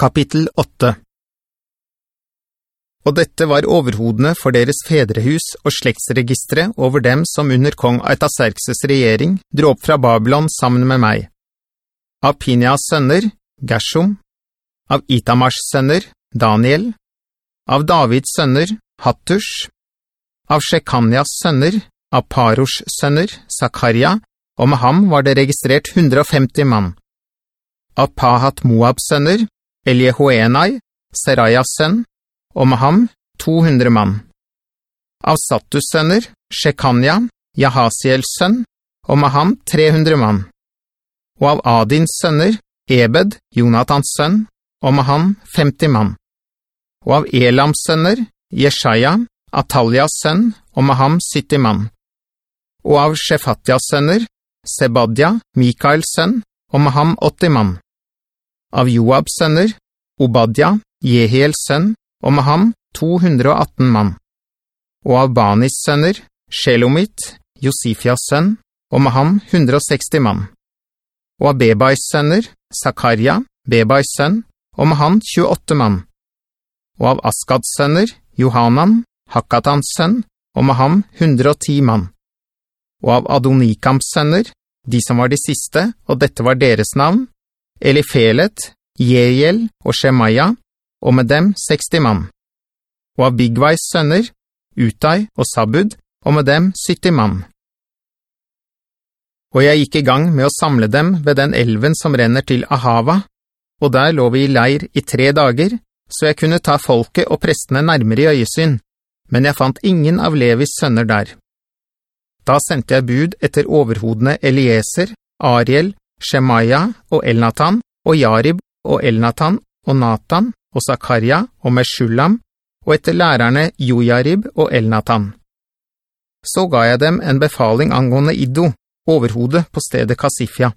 Kapittel 8 Og dette var overhodene for deres fedrehus og slektsregistre over dem som under kong Aitaserkses regjering dro opp fra Babylon sammen med meg. Av Pinias sønner, Gershom. Av Itamars sønner, Daniel. Av Davids sønner, Hattush. Av Shekanias sønner, av Paros sønner, Zakaria, og med ham var det registrert 150 mann. Av Pahat Moabs sønner, Eliehoenai, Seraias sønn, og med ham 200 mann. Av Sattus sønner, Shekanya, Jahasiels sønn, og med ham 300 mann. Og av Adins sønner, Ebed, Jonathans sønn, og med ham 50 mann. Og av Elams sønner, Jeshaya, Ataljas sønn, og med ham 70 mann. Og av Shefatyas sønner, Sebadja, Mikaels sønn, og med ham 80 mann av Joabs sønner, Obadja, Jehiels sønn, og med ham 218 mann. Og av Banis sønner, Shelomit, Josifias sønn, og med ham 160 mann. Og av Bebais sønner, Zakaria, Bebais sønn, og med han 28 mann. Og av Askads sønner, Johanan, Hakatans sønn, og med ham 110 mann. Og av Adonikams sønner, de som var de siste, og dette var deres navn, Elifelet, Jejel og Shemaya, og med dem 60 mann. Og av Bigvais sønner, Utai og Sabud, og med dem 70 mann. Og jeg gikk i gang med å samle dem ved den elven som renner til Ahava, og der lå vi i leir i tre dager, så jeg kunne ta folket og prestene nærmere i øyesyn, men jeg fant ingen av Levis sønner der. Da sendte jeg bud etter overhodene Elieser, Ariel Shemaya og Elnatan, og Jarib og Elnatan, og Natan, og Zakaria, og Meshulam, og etter lærerne Jojarib og Elnatan. Så ga jeg dem en befaling angående Iddo, overhodet på stedet Kasifia,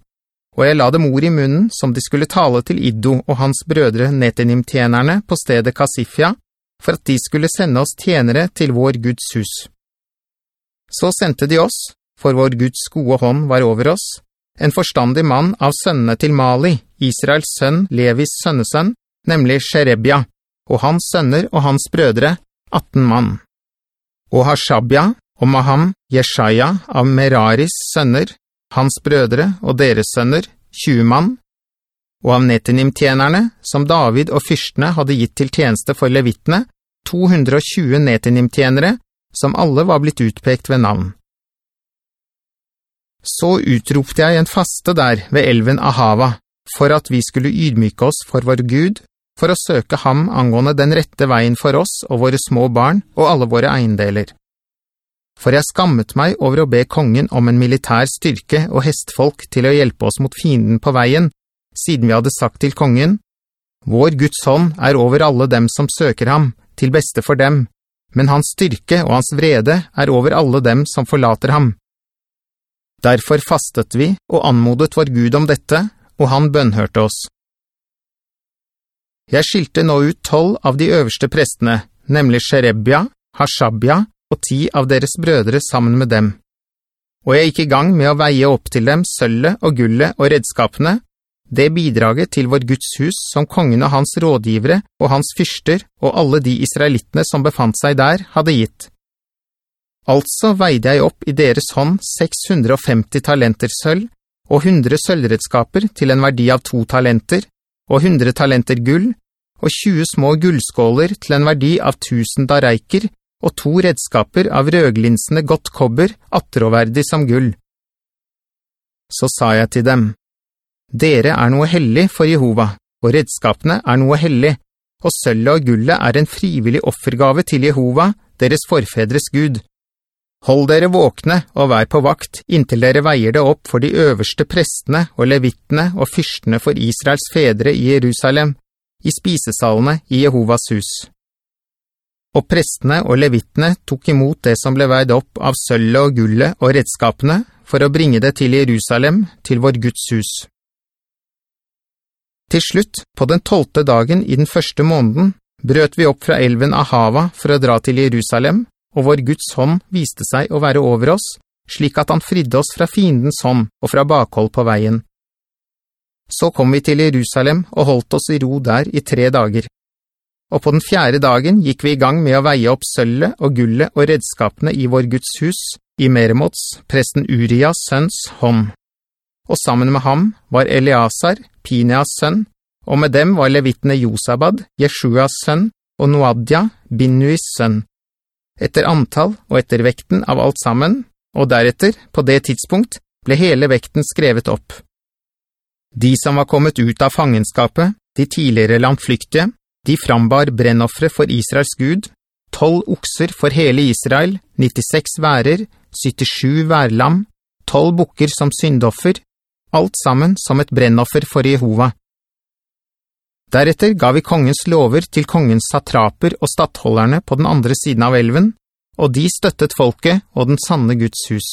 og jeg la dem ord i munnen som de skulle tale til Iddo og hans brødre Netenim-tjenerne på stedet Kasifia, for at de skulle sende oss tjenere til vår Guds hus. Så sendte de oss, for vår Guds gode hånd var over oss, en forstandig mann av sønnene til Mali, Israels sønn, Levis sønnesønn, nemlig Sherebia, og hans sønner og hans brødre, 18 mann. Og Hashabia, og Maham, Jeshaya av Meraris sønner, hans brødre og deres sønner, 20 mann, og av Netinim-tjenerne, som David og fyrstene hadde gitt til tjeneste for levittene, 220 Netinim-tjenere, som alle var blitt utpekt ved navn. Så utropte jeg en faste der ved elven Ahava, for at vi skulle ydmyke oss for vår Gud, for å søke ham angående den rette veien for oss og våre små barn og alle våre eiendeler. For jeg skammet meg over å be kongen om en militær styrke og hestfolk til å hjelpe oss mot fienden på veien, siden vi hadde sagt til kongen, «Vår Guds hånd er over alle dem som søker ham, til beste for dem, men hans styrke og hans vrede er over alle dem som forlater ham.» Derfor fastet vi og anmodet vår Gud om dette, og han bønnhørte oss. Jeg skilte nå ut tolv av de øverste prestene, nemlig Sherebia, Hashabia og ti av deres brødre sammen med dem. Og jeg gikk i gang med å veie opp til dem sølvet og gullet og redskapene, det bidraget til vår Guds hus som kongen og hans rådgivere og hans fyrster og alle de israelittene som befant seg der hadde gitt. Altså veide jeg opp i deres hånd 650 talenter sølv, og 100 sølvredskaper til en verdi av to talenter, og 100 talenter gull, og 20 små gullskåler til en verdi av 1000 dareiker, og to redskaper av røglinsende godt kobber, atroverdig som gull. Så sa jeg til dem, «Dere er noe hellig for Jehova, og redskapene er noe hellig, og sølvet og gullet er en frivillig offergave til Jehova, deres forfedres Gud.» Hold dere våkne og vær på vakt inntil dere veier det opp for de øverste prestene og levittene og fyrstene for Israels fedre i Jerusalem, i spisesalene i Jehovas hus. Og prestene og levittene tok imot det som ble veid opp av sølvet og gullet og redskapene for å bringe det til Jerusalem, til vår Guds hus. Til slutt, på den tolte dagen i den første måneden, brøt vi opp fra elven Ahava for å dra til Jerusalem, og vår Guds hånd viste seg å være over oss, slik at han fridde oss fra fiendens hånd og fra bakhold på veien. Så kom vi til Jerusalem og holdt oss i ro der i tre dager. Og på den fjerde dagen gikk vi i gang med å veie opp sølvet og gullet og redskapene i vår Guds hus, i Meremots, presten Urias sønns hånd. Og sammen med ham var Eleazar, Pineas sønn, og med dem var levittene Josabad, Jeshuas sønn, og Noadja, Binuis sønn. Etter antall og etter vekten av alt sammen, og deretter, på det tidspunkt, ble hele vekten skrevet opp. De som var kommet ut av fangenskapet, de tidligere landflyktige, de frambar brennoffre for Israels Gud, 12 okser for hele Israel, 96 værer, 77 værlam, 12 bukker som syndoffer, alt sammen som et brennoffer for Jehova. Deretter ga vi kongens lover til kongens satraper og stattholderne på den andre siden av elven, og de støttet folket og den sanne Guds hus.